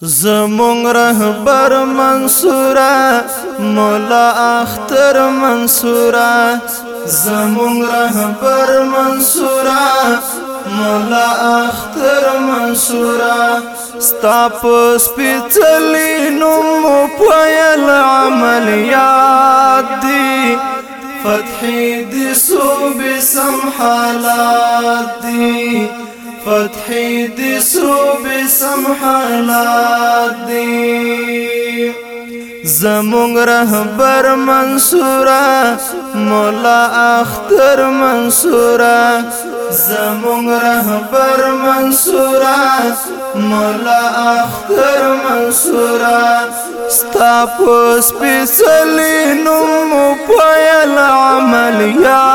زمون رهبر منصورا مولا اختر منصورا زمون رهبر منصورا مولا اختر منصورا ستا په سپېڅلي نوم پویل عمل یاد دی فتحې د صوبې سمحالات دی فتح د سوب سمحالات دی زمون رهبر منصورا مولا اختر منصورا زمون رهبر منصورا مولا اختر منصورا ستا پس پسلی نم پیل عمل یا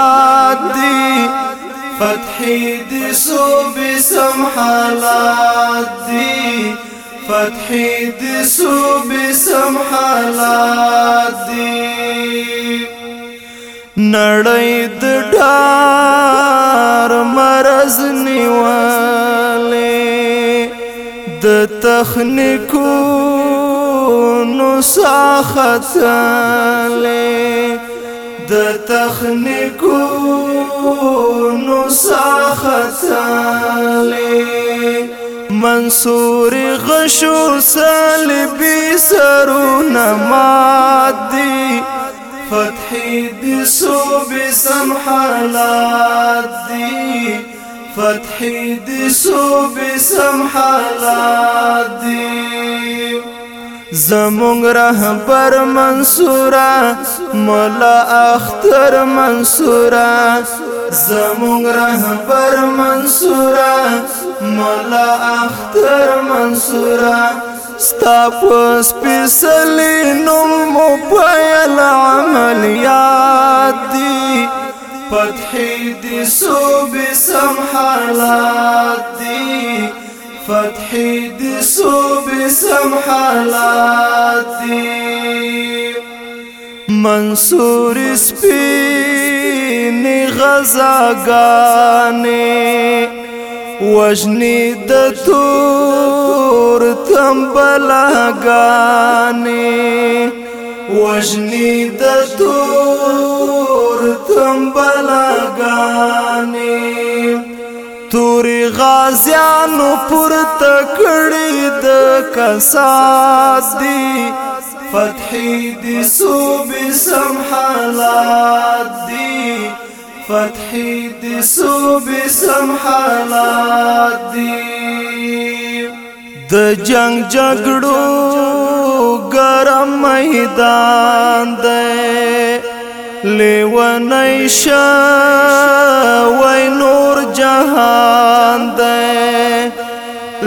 سم حالات دی فتح د صوبې سم حالات دی نړۍ د ډار مرز نیواله د تخنیکو نو ساختاله د تخنیکو نو ساختاله والی منصور غشو سالبی سرون مادی فتحی دی صوبی سمحلات دی فتحی دی صوبی سمحالات دی زمونږ رهبر منصورا مولا اختر منصورا زمونږ رهبر منصورا مولا اختر منصورا ستا په سپېڅلي نوم مو پیل عملیات دي فتحې دي صوبې سم حالات دي فتح دي سو بسم حالاتي منصور سپین غزاګانې وجنی د تور تمبلاګانې وجنی د تور تمبلاګانې توري غازيانو پورته کړي د کسات دي فتح دي صوب سمحلات دي فتح دي صوب سمحلات دي د جنگ جګړو ګرم میدان دی لیونی وی نور جہان دے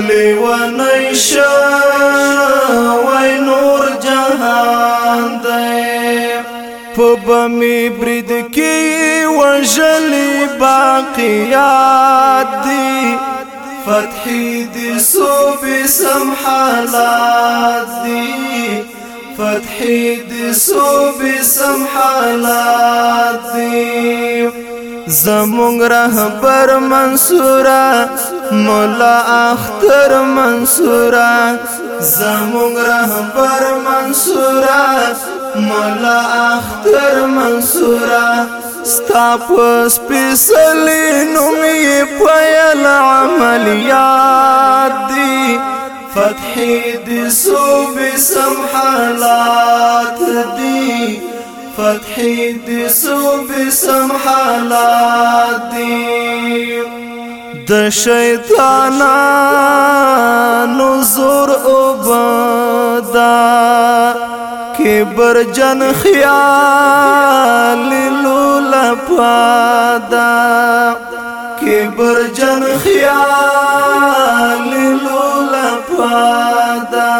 لیونی وی نور جہان دے پبمی برد کی وجلی باقیات دی فتحی دی بی سمحالات دی فتح د صوب سم حالات دی زمونږ رهبر منصورا مولا اختر منصورا زمونږ رهبر منصورا مولا اختر منصورا ستا پس پسلی نومی پیل عملیات دی فتح د صوب سم حالات دی فتح د صوب سم حالات دی د شیطانانو زور وبدا کبر جن خیال لولا پادا کبر جن خیال لولا پادا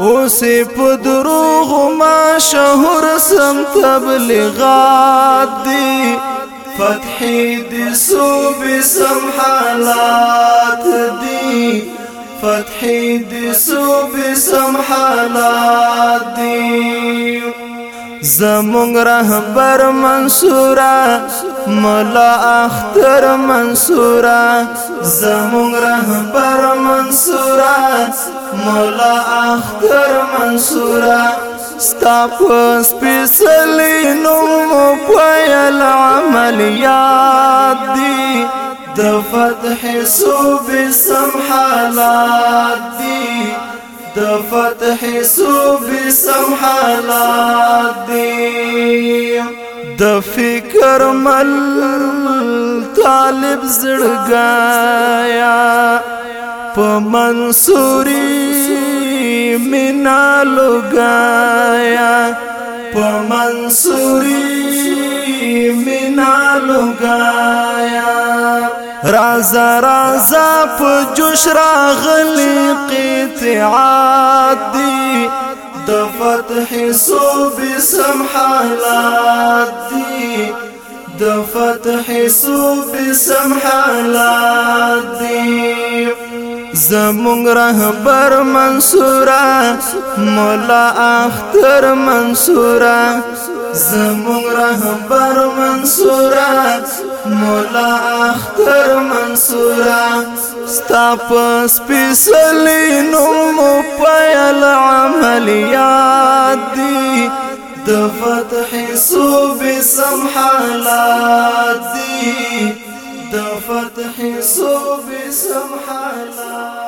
اوسې په دروغ ما شهر سم تبلیغات دی فتح دې صوب سم حالات دی فتح دې صوب سم حالات دی زمونږ رهبر منصورا ملا اختر منصورا زمونږ رهبر منصورا ملا اختر منصورا ستا په سپېڅلي نوم پیل عملیات دي د فتح صوب سمحالات دي د فتح صوب سمحالات د فکر مل طالب زړګایا په منصوري مینا لګایا په منصوري مینا لګایا رازا رازا په جوش راغلي قطعات دي دفتح صوب سم حالات دفتح صوب سم حالات زمون رهبر منصورا مولا اختر منصورا زمون رهبر منصورا مولا اختر منصورا ستا پس پیسلی نوم پیل یاد دی د فتح صوب سمحالات دی د فتح صوب سمحالات